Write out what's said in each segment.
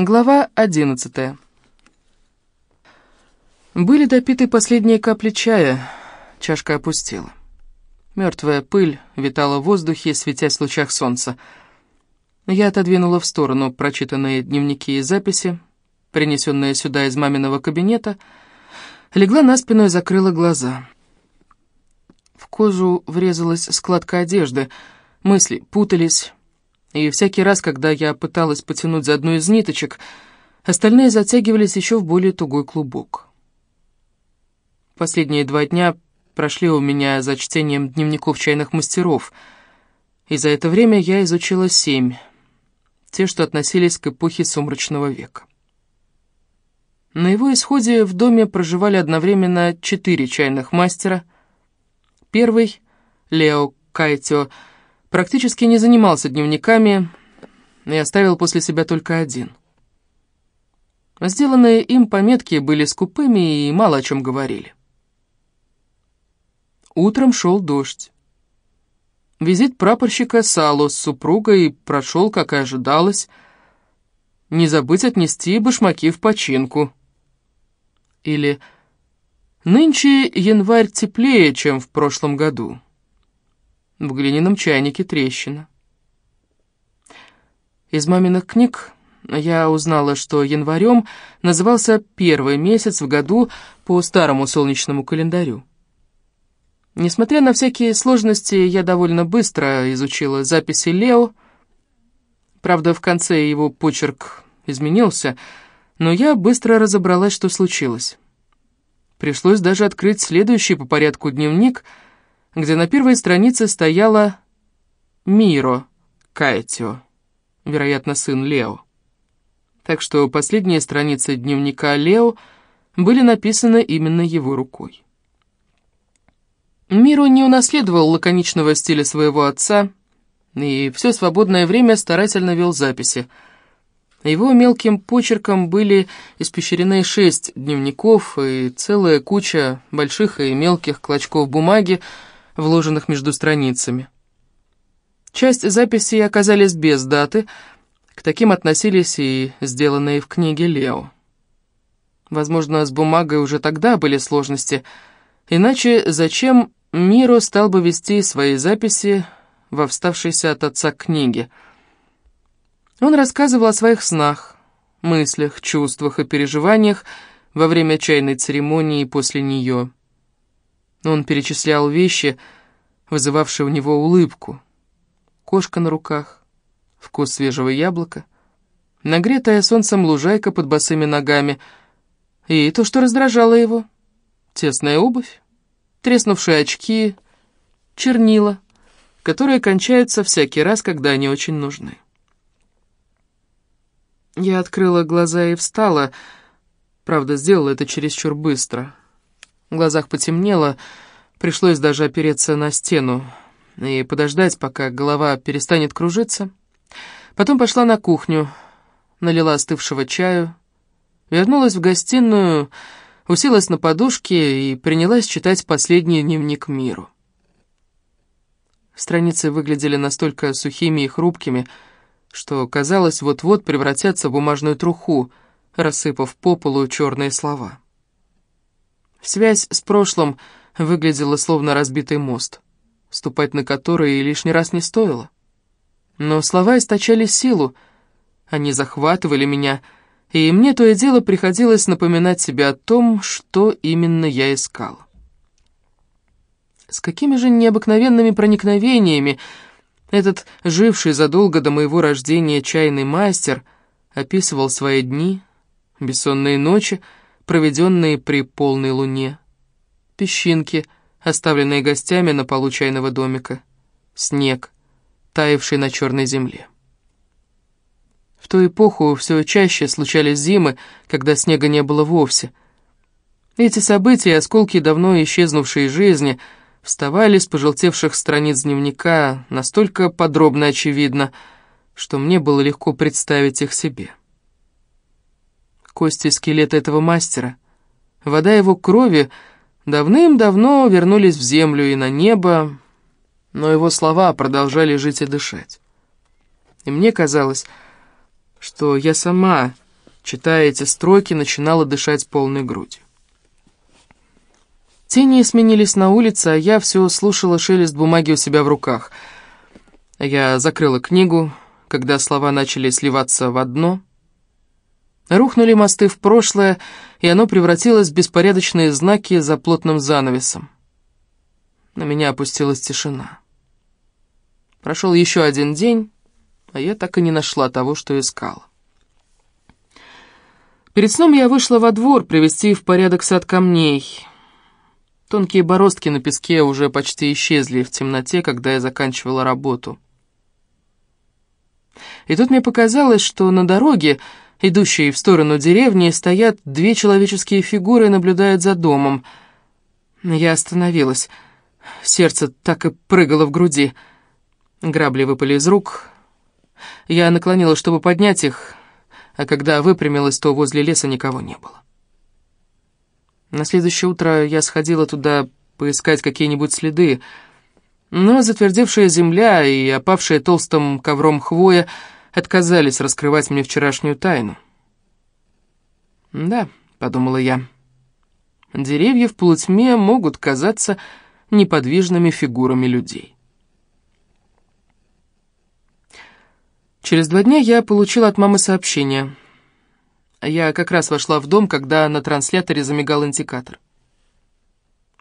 Глава одиннадцатая. Были допиты последние капли чая, чашка опустела. Мертвая пыль витала в воздухе, светясь в лучах солнца. Я отодвинула в сторону прочитанные дневники и записи, принесенные сюда из маминого кабинета, легла на спину и закрыла глаза. В кожу врезалась складка одежды, мысли путались, и всякий раз, когда я пыталась потянуть за одну из ниточек, остальные затягивались еще в более тугой клубок. Последние два дня прошли у меня за чтением дневников чайных мастеров, и за это время я изучила семь, те, что относились к эпохе сумрачного века. На его исходе в доме проживали одновременно четыре чайных мастера. Первый, Лео Кайтио, практически не занимался дневниками и оставил после себя только один. Сделанные им пометки были скупыми и мало о чем говорили. Утром шел дождь. Визит прапорщика Сало с супругой прошел, как и ожидалось. Не забыть отнести башмаки в починку. Или «Нынче январь теплее, чем в прошлом году». В глиняном чайнике трещина. Из маминых книг я узнала, что январем назывался первый месяц в году по старому солнечному календарю. Несмотря на всякие сложности, я довольно быстро изучила записи Лео. Правда, в конце его почерк изменился, но я быстро разобралась, что случилось. Пришлось даже открыть следующий по порядку дневник — где на первой странице стояла Миро Кайтио, вероятно, сын Лео. Так что последние страницы дневника Лео были написаны именно его рукой. Миро не унаследовал лаконичного стиля своего отца и все свободное время старательно вел записи. Его мелким почерком были испещрены шесть дневников и целая куча больших и мелких клочков бумаги, вложенных между страницами. Часть записей оказались без даты, к таким относились и сделанные в книге Лео. Возможно, с бумагой уже тогда были сложности, иначе зачем Миро стал бы вести свои записи во вставшейся от отца книге? Он рассказывал о своих снах, мыслях, чувствах и переживаниях во время чайной церемонии и после нее. Он перечислял вещи, вызывавшие у него улыбку. Кошка на руках, вкус свежего яблока, нагретая солнцем лужайка под босыми ногами и то, что раздражало его. Тесная обувь, треснувшие очки, чернила, которые кончаются всякий раз, когда они очень нужны. Я открыла глаза и встала, правда, сделала это чересчур быстро — в глазах потемнело, пришлось даже опереться на стену и подождать, пока голова перестанет кружиться. Потом пошла на кухню, налила остывшего чаю, вернулась в гостиную, уселась на подушке и принялась читать последний дневник миру. Страницы выглядели настолько сухими и хрупкими, что, казалось, вот-вот превратятся в бумажную труху, рассыпав по полу черные слова. Связь с прошлым выглядела словно разбитый мост, ступать на который лишний раз не стоило. Но слова источали силу, они захватывали меня, и мне то и дело приходилось напоминать себе о том, что именно я искал. С какими же необыкновенными проникновениями этот живший задолго до моего рождения чайный мастер описывал свои дни, бессонные ночи, проведенные при полной луне. Песчинки, оставленные гостями на полу чайного домика. Снег, таявший на черной земле. В ту эпоху все чаще случались зимы, когда снега не было вовсе. Эти события, осколки давно исчезнувшей жизни, вставали с пожелтевших страниц дневника настолько подробно очевидно, что мне было легко представить их себе кости скелета этого мастера. Вода его крови давным-давно вернулись в землю и на небо, но его слова продолжали жить и дышать. И мне казалось, что я сама читая эти строки, начинала дышать полной грудью. Тени сменились на улице, а я все слушала шелест бумаги у себя в руках. Я закрыла книгу, когда слова начали сливаться в одно. Рухнули мосты в прошлое, и оно превратилось в беспорядочные знаки за плотным занавесом. На меня опустилась тишина. Прошел еще один день, а я так и не нашла того, что искала. Перед сном я вышла во двор привести в порядок сад камней. Тонкие бороздки на песке уже почти исчезли в темноте, когда я заканчивала работу. И тут мне показалось, что на дороге, идущей в сторону деревни, стоят две человеческие фигуры и наблюдают за домом. Я остановилась. Сердце так и прыгало в груди. Грабли выпали из рук. Я наклонилась, чтобы поднять их, а когда выпрямилась, то возле леса никого не было. На следующее утро я сходила туда поискать какие-нибудь следы, но затвердевшая земля и опавшая толстым ковром хвоя отказались раскрывать мне вчерашнюю тайну. «Да», — подумала я, — «деревья в полутьме могут казаться неподвижными фигурами людей». Через два дня я получила от мамы сообщение. Я как раз вошла в дом, когда на трансляторе замигал индикатор.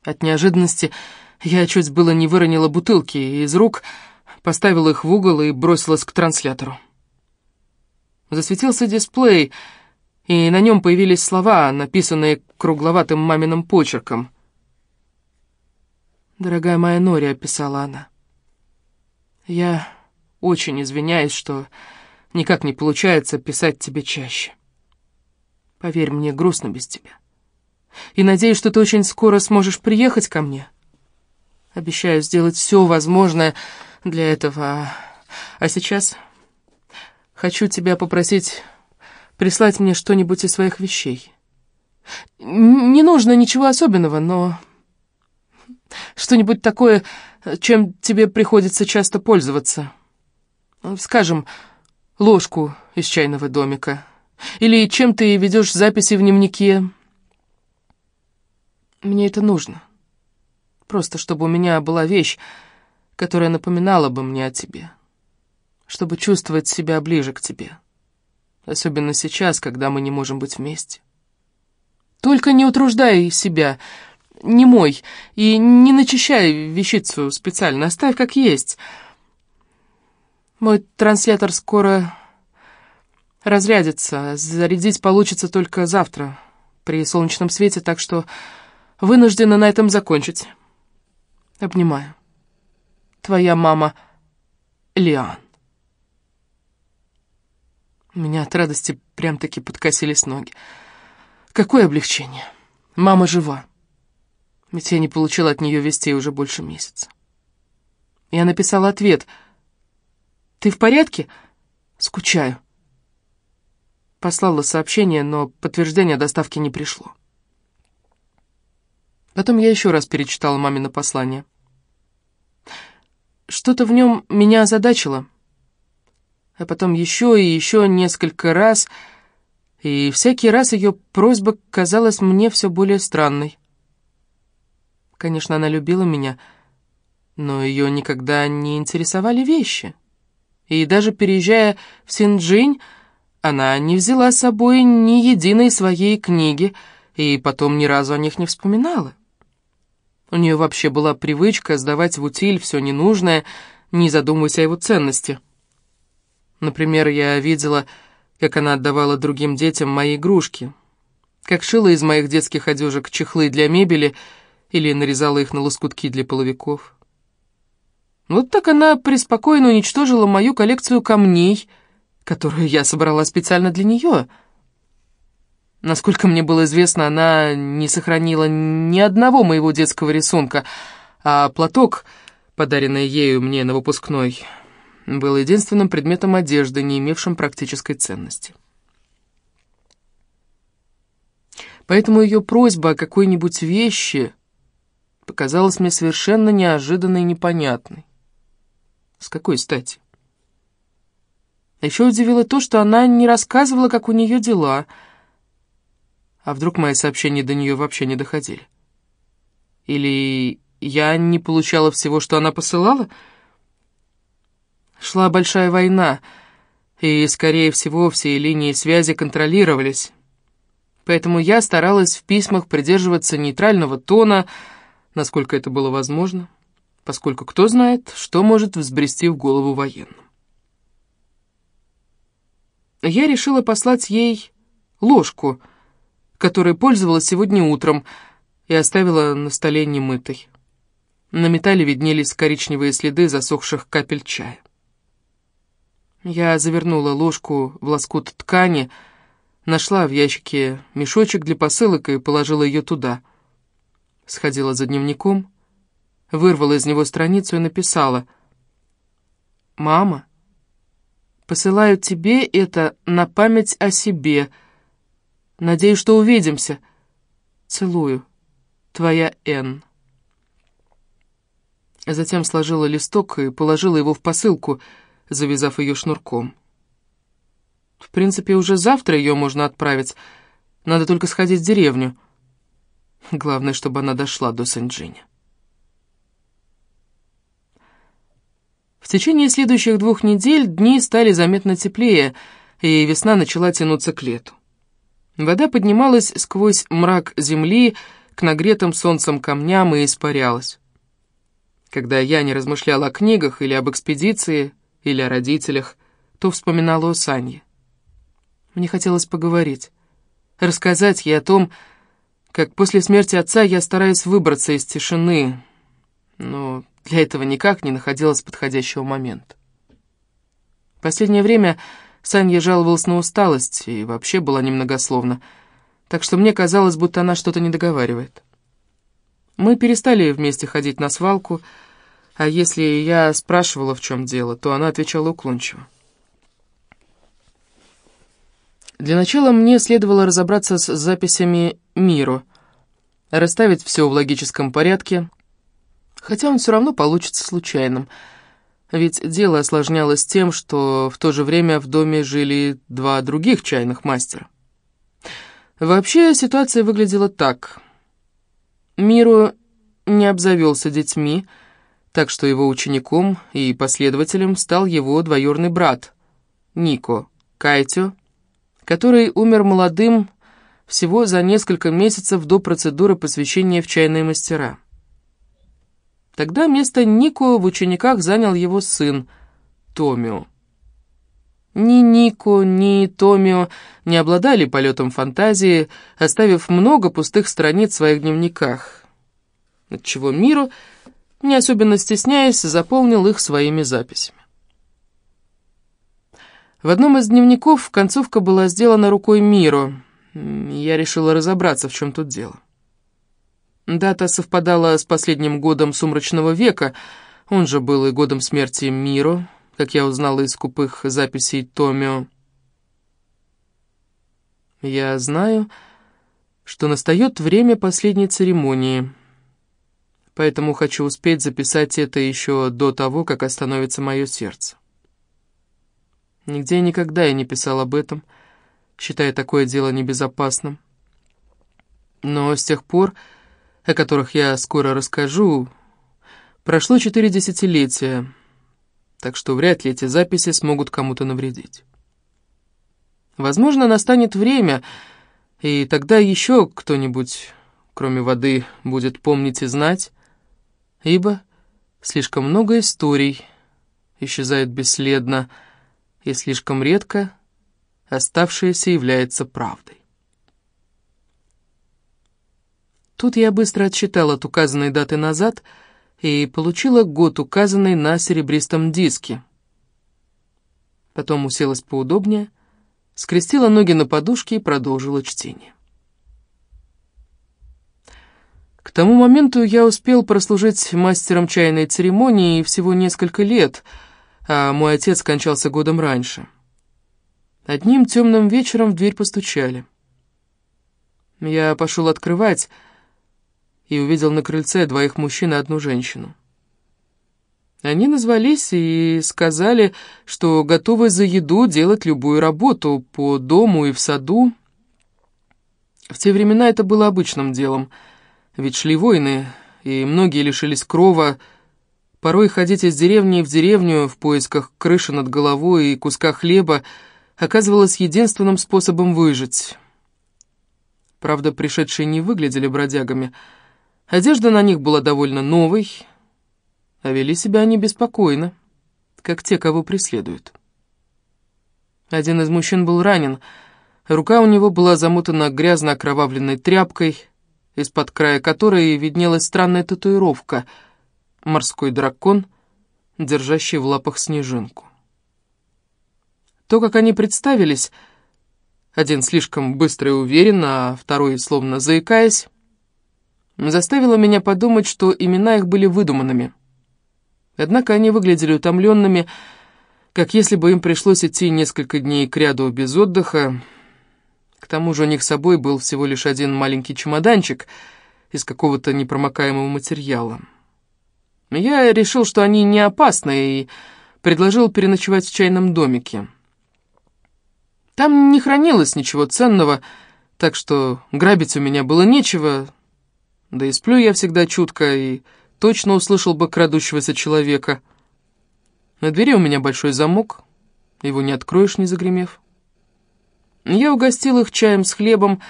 От неожиданности я чуть было не выронила бутылки из рук, поставила их в угол и бросилась к транслятору. Засветился дисплей, и на нем появились слова, написанные кругловатым маминым почерком. «Дорогая моя Нори», — описала она, — «я очень извиняюсь, что никак не получается писать тебе чаще. Поверь, мне грустно без тебя. И надеюсь, что ты очень скоро сможешь приехать ко мне». Обещаю сделать все возможное для этого. А сейчас хочу тебя попросить прислать мне что-нибудь из своих вещей. Не нужно ничего особенного, но что-нибудь такое, чем тебе приходится часто пользоваться. Скажем, ложку из чайного домика. Или чем ты ведешь записи в дневнике. Мне это нужно. Просто чтобы у меня была вещь, которая напоминала бы мне о тебе. Чтобы чувствовать себя ближе к тебе. Особенно сейчас, когда мы не можем быть вместе. Только не утруждай себя, не мой, и не начищай вещицу специально, оставь как есть. Мой транслятор скоро разрядится, зарядить получится только завтра при солнечном свете, так что вынуждена на этом закончить. Обнимаю. Твоя мама Лиан. Меня от радости прям-таки подкосились ноги. Какое облегчение. Мама жива. Ведь я не получила от нее вестей уже больше месяца. Я написала ответ. «Ты в порядке?» «Скучаю». Послала сообщение, но подтверждение доставки не пришло. Потом я еще раз перечитала мамино послание. Что-то в нем меня озадачило. А потом еще и еще несколько раз, и всякий раз ее просьба казалась мне все более странной. Конечно, она любила меня, но ее никогда не интересовали вещи. И даже переезжая в Синджинь, она не взяла с собой ни единой своей книги, и потом ни разу о них не вспоминала. У нее вообще была привычка сдавать в утиль все ненужное, не задумываясь о его ценности. Например, я видела, как она отдавала другим детям мои игрушки, как шила из моих детских одежек чехлы для мебели или нарезала их на лоскутки для половиков. Вот так она преспокойно уничтожила мою коллекцию камней, которую я собрала специально для нее — Насколько мне было известно, она не сохранила ни одного моего детского рисунка, а платок, подаренный ею мне на выпускной, был единственным предметом одежды, не имевшим практической ценности. Поэтому ее просьба о какой-нибудь вещи показалась мне совершенно неожиданной и непонятной. С какой стати? Еще удивило то, что она не рассказывала, как у нее дела. А вдруг мои сообщения до нее вообще не доходили? Или я не получала всего, что она посылала? Шла большая война, и, скорее всего, все линии связи контролировались. Поэтому я старалась в письмах придерживаться нейтрального тона, насколько это было возможно, поскольку кто знает, что может взбрести в голову военным я решила послать ей ложку, которой пользовалась сегодня утром, и оставила на столе немытой. На металле виднелись коричневые следы засохших капель чая. Я завернула ложку в лоскут ткани, нашла в ящике мешочек для посылок и положила ее туда. Сходила за дневником, вырвала из него страницу и написала «Мама, Посылаю тебе это на память о себе. Надеюсь, что увидимся. Целую. Твоя Н. Затем сложила листок и положила его в посылку, завязав ее шнурком. В принципе, уже завтра ее можно отправить. Надо только сходить в деревню. Главное, чтобы она дошла до Сен-Джиня. В течение следующих двух недель дни стали заметно теплее, и весна начала тянуться к лету. Вода поднималась сквозь мрак земли к нагретым солнцем камням и испарялась. Когда я не размышляла о книгах или об экспедиции, или о родителях, то вспоминала о Санье. Мне хотелось поговорить, рассказать ей о том, как после смерти отца я стараюсь выбраться из тишины, но для этого никак не находилось подходящего момента. В последнее время Санья жаловалась на усталость и вообще была немногословна, так что мне казалось, будто она что-то не договаривает. Мы перестали вместе ходить на свалку, а если я спрашивала, в чем дело, то она отвечала уклончиво. Для начала мне следовало разобраться с записями Миру, расставить все в логическом порядке, Хотя он все равно получится случайным. Ведь дело осложнялось тем, что в то же время в доме жили два других чайных мастера. Вообще ситуация выглядела так. Миру не обзавелся детьми, так что его учеником и последователем стал его двоюродный брат, Нико, Кайтё, который умер молодым всего за несколько месяцев до процедуры посвящения в чайные мастера. Тогда место Нико в учениках занял его сын, Томио. Ни Нико, ни Томио не обладали полетом фантазии, оставив много пустых страниц в своих дневниках, отчего Миру, не особенно стесняясь, заполнил их своими записями. В одном из дневников концовка была сделана рукой Миру. Я решила разобраться, в чем тут дело. Дата совпадала с последним годом Сумрачного века, он же был и годом смерти Миро, как я узнала из скупых записей Томио. Я знаю, что настает время последней церемонии, поэтому хочу успеть записать это еще до того, как остановится мое сердце. Нигде и никогда я не писал об этом, считая такое дело небезопасным. Но с тех пор о которых я скоро расскажу, прошло четыре десятилетия, так что вряд ли эти записи смогут кому-то навредить. Возможно, настанет время, и тогда еще кто-нибудь, кроме воды, будет помнить и знать, ибо слишком много историй исчезает бесследно, и слишком редко оставшееся является правдой. Тут я быстро отсчитала от указанной даты назад и получила год, указанный на серебристом диске. Потом уселась поудобнее, скрестила ноги на подушке и продолжила чтение. К тому моменту я успел прослужить мастером чайной церемонии всего несколько лет, а мой отец скончался годом раньше. Одним темным вечером в дверь постучали. Я пошел открывать, и увидел на крыльце двоих мужчин и одну женщину. Они назвались и сказали, что готовы за еду делать любую работу по дому и в саду. В те времена это было обычным делом, ведь шли войны, и многие лишились крова. Порой ходить из деревни в деревню в поисках крыши над головой и куска хлеба оказывалось единственным способом выжить. Правда, пришедшие не выглядели бродягами. Одежда на них была довольно новой, а вели себя они беспокойно, как те, кого преследуют. Один из мужчин был ранен, рука у него была замотана грязно окровавленной тряпкой, из-под края которой виднелась странная татуировка — морской дракон, держащий в лапах снежинку. То, как они представились, один слишком быстро и уверенно, а второй словно заикаясь, заставило меня подумать, что имена их были выдуманными. Однако они выглядели утомленными, как если бы им пришлось идти несколько дней к ряду без отдыха. К тому же у них с собой был всего лишь один маленький чемоданчик из какого-то непромокаемого материала. Я решил, что они не опасны, и предложил переночевать в чайном домике. Там не хранилось ничего ценного, так что грабить у меня было нечего, да и сплю я всегда чутко, и точно услышал бы крадущегося человека. На двери у меня большой замок, его не откроешь, не загремев. Я угостил их чаем с хлебом,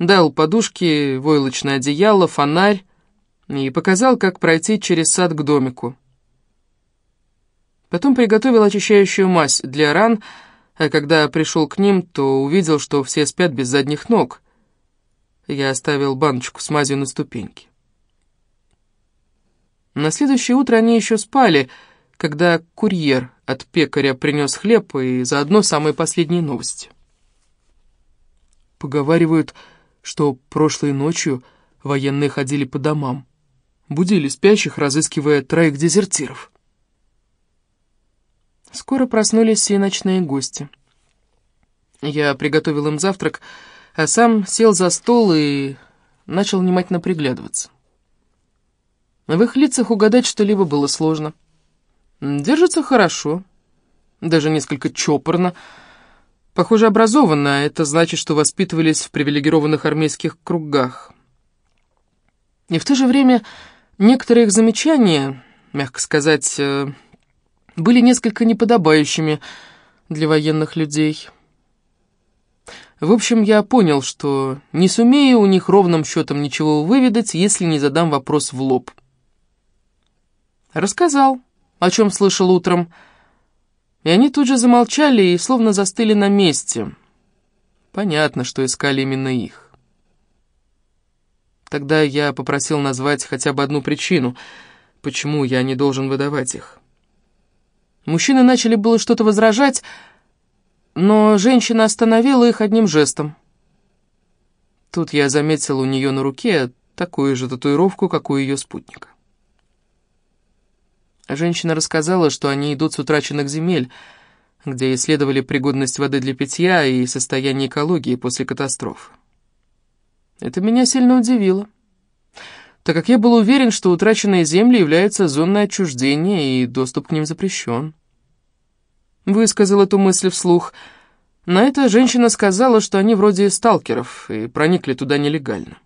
дал подушки, войлочное одеяло, фонарь и показал, как пройти через сад к домику. Потом приготовил очищающую мазь для ран, а когда пришел к ним, то увидел, что все спят без задних ног. Я оставил баночку с мазью на ступеньке. На следующее утро они еще спали, когда курьер от пекаря принес хлеб и заодно самые последние новости. Поговаривают, что прошлой ночью военные ходили по домам, будили спящих, разыскивая троих дезертиров. Скоро проснулись все ночные гости. Я приготовил им завтрак, а сам сел за стол и начал внимательно приглядываться. В их лицах угадать что-либо было сложно. Держится хорошо, даже несколько чопорно. Похоже, образованно, а это значит, что воспитывались в привилегированных армейских кругах. И в то же время некоторые их замечания, мягко сказать, э, были несколько неподобающими для военных людей. В общем, я понял, что не сумею у них ровным счетом ничего выведать, если не задам вопрос в лоб. Рассказал, о чем слышал утром, и они тут же замолчали и словно застыли на месте. Понятно, что искали именно их. Тогда я попросил назвать хотя бы одну причину, почему я не должен выдавать их. Мужчины начали было что-то возражать, но женщина остановила их одним жестом. Тут я заметил у нее на руке такую же татуировку, как у ее спутника. Женщина рассказала, что они идут с утраченных земель, где исследовали пригодность воды для питья и состояние экологии после катастроф. Это меня сильно удивило, так как я был уверен, что утраченные земли являются зоной отчуждения и доступ к ним запрещен. Высказал эту мысль вслух. На это женщина сказала, что они вроде сталкеров и проникли туда нелегально.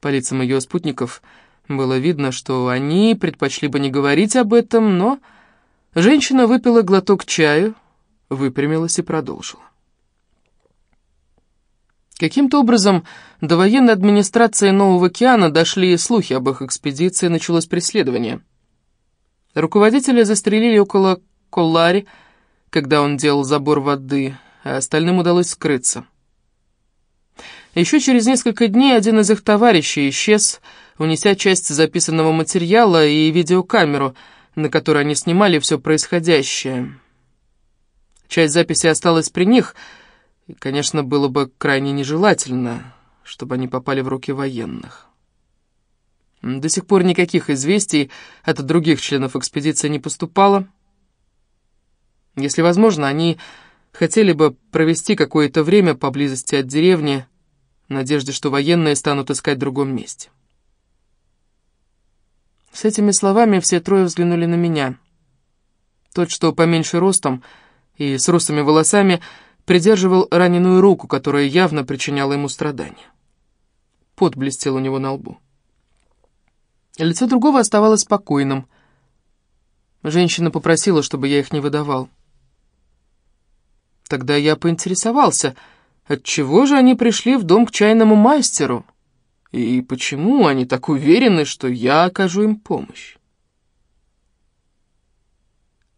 По лицам ее спутников было видно, что они предпочли бы не говорить об этом, но женщина выпила глоток чаю, выпрямилась и продолжила. Каким-то образом до военной администрации Нового океана дошли слухи об их экспедиции, началось преследование. Руководителя застрелили около Коллари, когда он делал забор воды, а остальным удалось скрыться. Еще через несколько дней один из их товарищей исчез, унеся часть записанного материала и видеокамеру, на которой они снимали все происходящее. Часть записи осталась при них, и, конечно, было бы крайне нежелательно, чтобы они попали в руки военных. До сих пор никаких известий от других членов экспедиции не поступало. Если возможно, они хотели бы провести какое-то время поблизости от деревни, в надежде, что военные станут искать в другом месте. С этими словами все трое взглянули на меня. Тот, что поменьше ростом и с русыми волосами, придерживал раненую руку, которая явно причиняла ему страдания. Пот блестел у него на лбу. Лицо другого оставалось спокойным. Женщина попросила, чтобы я их не выдавал. Тогда я поинтересовался, отчего же они пришли в дом к чайному мастеру, и почему они так уверены, что я окажу им помощь.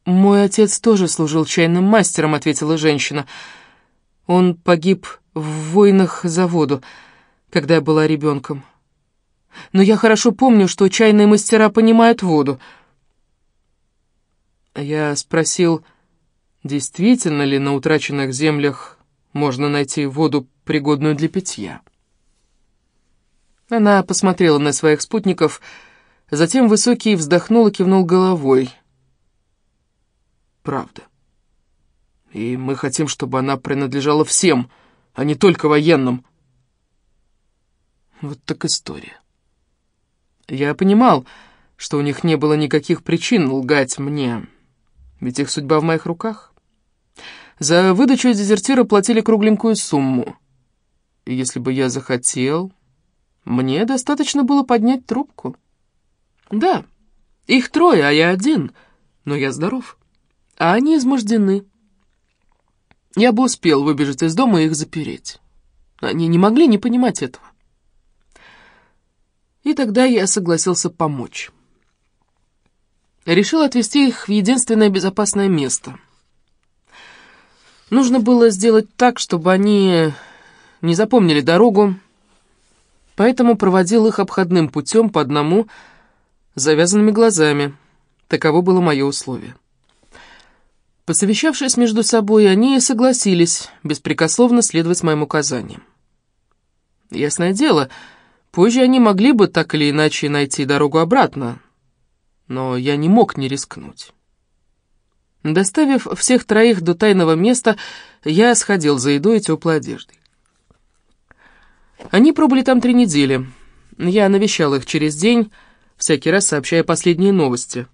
«Мой отец тоже служил чайным мастером», — ответила женщина. «Он погиб в войнах за воду, когда я была ребенком. Но я хорошо помню, что чайные мастера понимают воду». Я спросил, действительно ли на утраченных землях можно найти воду, пригодную для питья. Она посмотрела на своих спутников, затем высокий вздохнул и кивнул головой. «Правда. И мы хотим, чтобы она принадлежала всем, а не только военным». Вот так история. Я понимал, что у них не было никаких причин лгать мне, ведь их судьба в моих руках. За выдачу дезертира платили кругленькую сумму. И если бы я захотел, мне достаточно было поднять трубку. Да, их трое, а я один, но я здоров. А они измождены. Я бы успел выбежать из дома и их запереть. Они не могли не понимать этого. И тогда я согласился помочь. Решил отвезти их в единственное безопасное место — Нужно было сделать так, чтобы они не запомнили дорогу, поэтому проводил их обходным путем по одному, завязанными глазами. Таково было мое условие. Посовещавшись между собой, они согласились беспрекословно следовать моим указаниям. Ясное дело, позже они могли бы так или иначе найти дорогу обратно, но я не мог не рискнуть. Доставив всех троих до тайного места, я сходил за едой и теплой одеждой. Они пробыли там три недели. Я навещал их через день, всякий раз сообщая последние новости.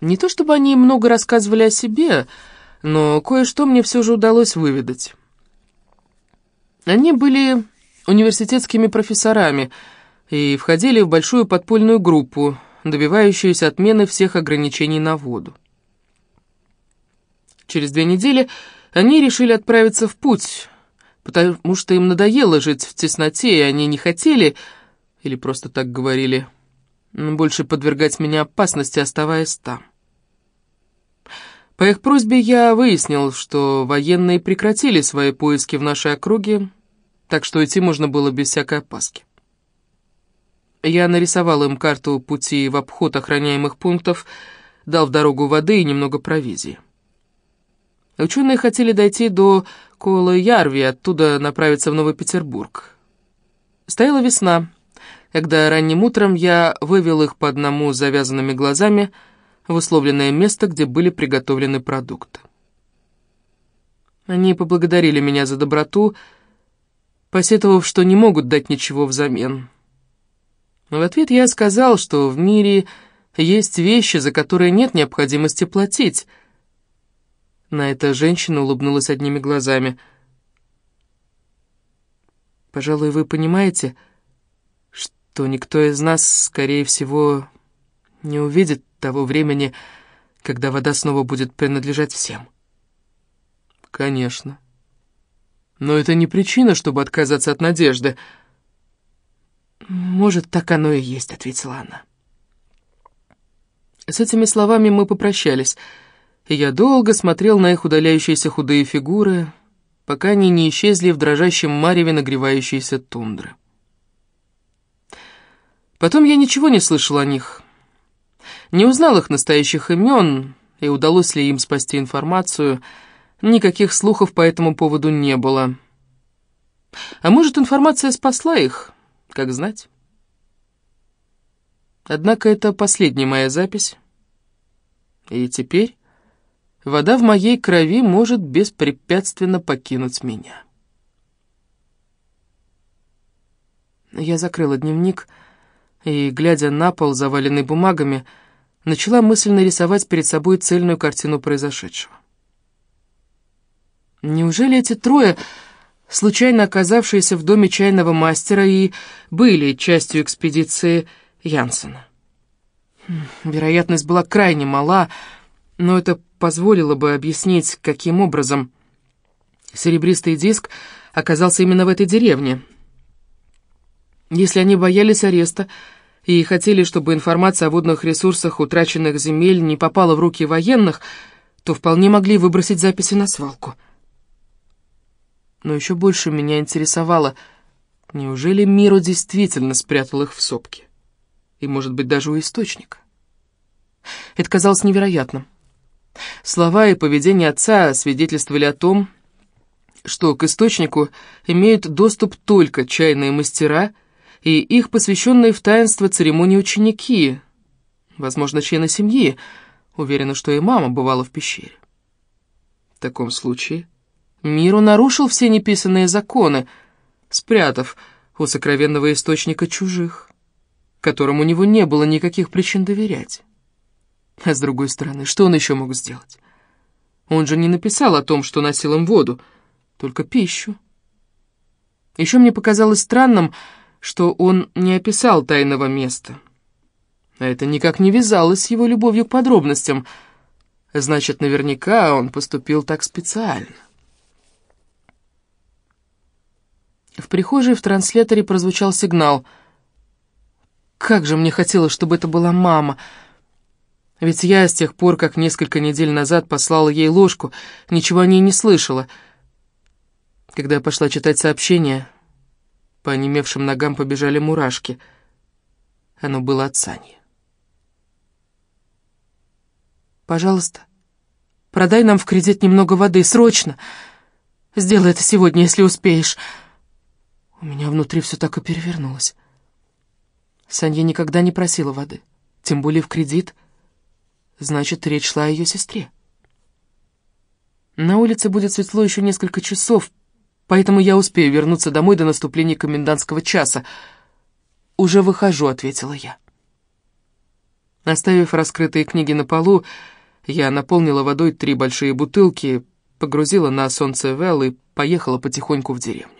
Не то чтобы они много рассказывали о себе, но кое-что мне все же удалось выведать. Они были университетскими профессорами и входили в большую подпольную группу, добивающуюся отмены всех ограничений на воду. Через две недели они решили отправиться в путь, потому что им надоело жить в тесноте, и они не хотели, или просто так говорили, больше подвергать меня опасности, оставаясь там. По их просьбе я выяснил, что военные прекратили свои поиски в нашей округе, так что идти можно было без всякой опаски. Я нарисовал им карту пути в обход охраняемых пунктов, дал в дорогу воды и немного провизии. Ученые хотели дойти до Кола-Ярви, оттуда направиться в Новый Петербург. Стояла весна, когда ранним утром я вывел их по одному завязанными глазами в условленное место, где были приготовлены продукты. Они поблагодарили меня за доброту, посетовав, что не могут дать ничего взамен. Но в ответ я сказал, что в мире есть вещи, за которые нет необходимости платить. На это женщина улыбнулась одними глазами. «Пожалуй, вы понимаете, что никто из нас, скорее всего, не увидит того времени, когда вода снова будет принадлежать всем». «Конечно. Но это не причина, чтобы отказаться от надежды», «Может, так оно и есть», — ответила она. С этими словами мы попрощались, и я долго смотрел на их удаляющиеся худые фигуры, пока они не исчезли в дрожащем мареве нагревающейся тундры. Потом я ничего не слышал о них, не узнал их настоящих имен, и удалось ли им спасти информацию, никаких слухов по этому поводу не было. А может, информация спасла их, как знать. Однако это последняя моя запись. И теперь вода в моей крови может беспрепятственно покинуть меня. Я закрыла дневник, и, глядя на пол, заваленный бумагами, начала мысленно рисовать перед собой цельную картину произошедшего. Неужели эти трое, случайно оказавшиеся в доме чайного мастера, и были частью экспедиции Янсена? Вероятность была крайне мала, но это позволило бы объяснить, каким образом серебристый диск оказался именно в этой деревне. Если они боялись ареста и хотели, чтобы информация о водных ресурсах утраченных земель не попала в руки военных, то вполне могли выбросить записи на свалку. Но еще больше меня интересовало, неужели Миру действительно спрятал их в сопке? И, может быть, даже у источника? Это казалось невероятным. Слова и поведение отца свидетельствовали о том, что к источнику имеют доступ только чайные мастера и их посвященные в таинство церемонии ученики, возможно, члены семьи, уверена, что и мама бывала в пещере. В таком случае Миру нарушил все неписанные законы, спрятав у сокровенного источника чужих, которым у него не было никаких причин доверять. А с другой стороны, что он еще мог сделать? Он же не написал о том, что носил им воду, только пищу. Еще мне показалось странным, что он не описал тайного места. А это никак не вязалось с его любовью к подробностям. Значит, наверняка он поступил так специально. В прихожей в трансляторе прозвучал сигнал. «Как же мне хотелось, чтобы это была мама!» Ведь я с тех пор, как несколько недель назад послала ей ложку, ничего о ней не слышала. Когда я пошла читать сообщение, по онемевшим ногам побежали мурашки. Оно было от Сани. «Пожалуйста, продай нам в кредит немного воды, срочно! Сделай это сегодня, если успеешь!» У меня внутри все так и перевернулось. Санья никогда не просила воды, тем более в кредит. Значит, речь шла о ее сестре. На улице будет светло еще несколько часов, поэтому я успею вернуться домой до наступления комендантского часа. «Уже выхожу», — ответила я. Оставив раскрытые книги на полу, я наполнила водой три большие бутылки, погрузила на солнце Вэл и поехала потихоньку в деревню.